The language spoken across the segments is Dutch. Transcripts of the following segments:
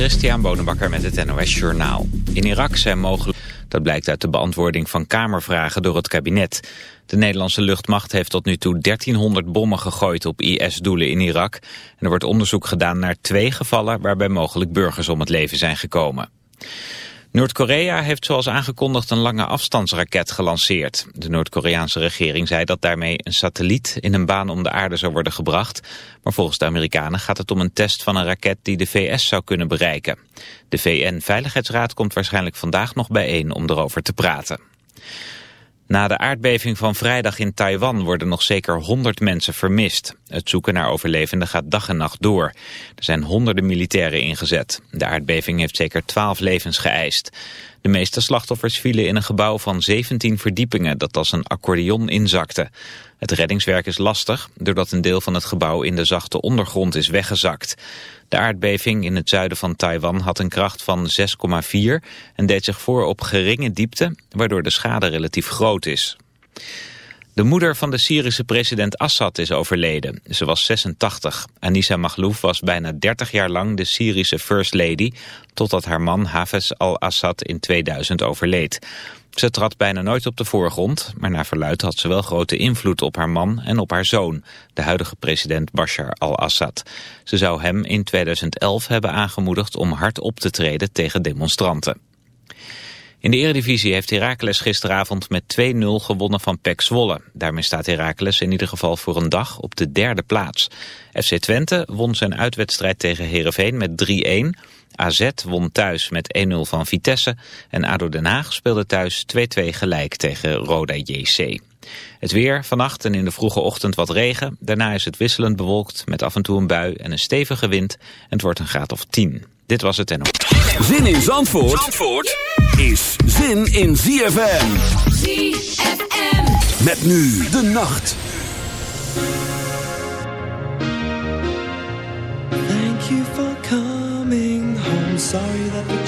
Christian Bonenbakker met het NOS Journaal. In Irak zijn mogelijk... Dat blijkt uit de beantwoording van Kamervragen door het kabinet. De Nederlandse luchtmacht heeft tot nu toe 1300 bommen gegooid op IS-doelen in Irak. En er wordt onderzoek gedaan naar twee gevallen waarbij mogelijk burgers om het leven zijn gekomen. Noord-Korea heeft zoals aangekondigd een lange afstandsraket gelanceerd. De Noord-Koreaanse regering zei dat daarmee een satelliet in een baan om de aarde zou worden gebracht. Maar volgens de Amerikanen gaat het om een test van een raket die de VS zou kunnen bereiken. De VN-veiligheidsraad komt waarschijnlijk vandaag nog bijeen om erover te praten. Na de aardbeving van vrijdag in Taiwan worden nog zeker 100 mensen vermist. Het zoeken naar overlevenden gaat dag en nacht door. Er zijn honderden militairen ingezet. De aardbeving heeft zeker 12 levens geëist. De meeste slachtoffers vielen in een gebouw van 17 verdiepingen dat als een accordeon inzakte. Het reddingswerk is lastig, doordat een deel van het gebouw in de zachte ondergrond is weggezakt. De aardbeving in het zuiden van Taiwan had een kracht van 6,4 en deed zich voor op geringe diepte, waardoor de schade relatief groot is. De moeder van de Syrische president Assad is overleden. Ze was 86. Anissa Maghlouf was bijna 30 jaar lang de Syrische First Lady... totdat haar man Hafez al-Assad in 2000 overleed. Ze trad bijna nooit op de voorgrond, maar naar verluid had ze wel grote invloed op haar man en op haar zoon, de huidige president Bashar al-Assad. Ze zou hem in 2011 hebben aangemoedigd om hard op te treden tegen demonstranten. In de Eredivisie heeft Heracles gisteravond met 2-0 gewonnen van PEC Zwolle. Daarmee staat Heracles in ieder geval voor een dag op de derde plaats. FC Twente won zijn uitwedstrijd tegen Heerenveen met 3-1. AZ won thuis met 1-0 van Vitesse. En ADO Den Haag speelde thuis 2-2 gelijk tegen Roda JC. Het weer, vannacht en in de vroege ochtend wat regen. Daarna is het wisselend bewolkt met af en toe een bui en een stevige wind. En het wordt een graad of 10. Dit was het en Zin in Zandvoort, Zandvoort is zin in ZFM. ZFM. Met nu de nacht.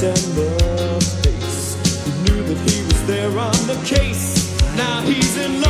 the face. Who knew that he was there on the case? Now he's in love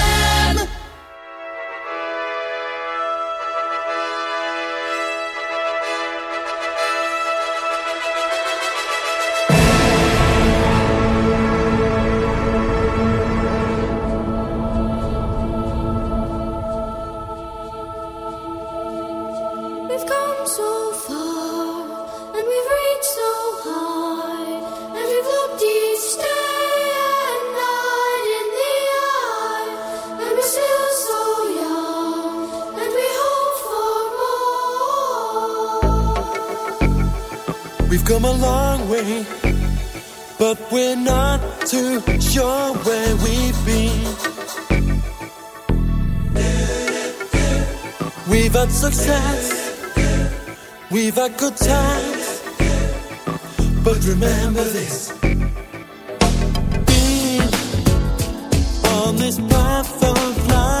but we're not too sure where we've been. We've had success, we've had good times, but remember this. Being on this path of life.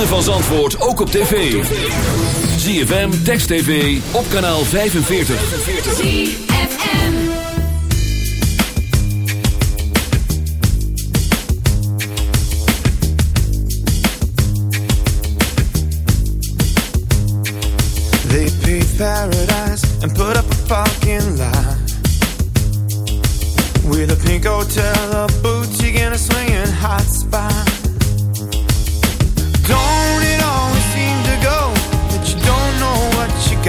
ritme van Zandvoort ook op tv. ZFM, Text TV, op kanaal 45. They paved paradise and put up a fucking lie. With a pink hotel, a boutique and a swinging hot spot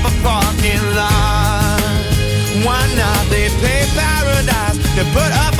have a parking lot. Why not? They pay paradise. They put up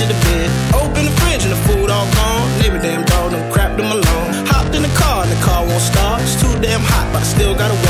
edge of the bed. Open the fridge and the food all gone. Neighbor damn dog done crapped them alone. Hopped in the car and the car won't start. It's too damn hot, but I still gotta wait.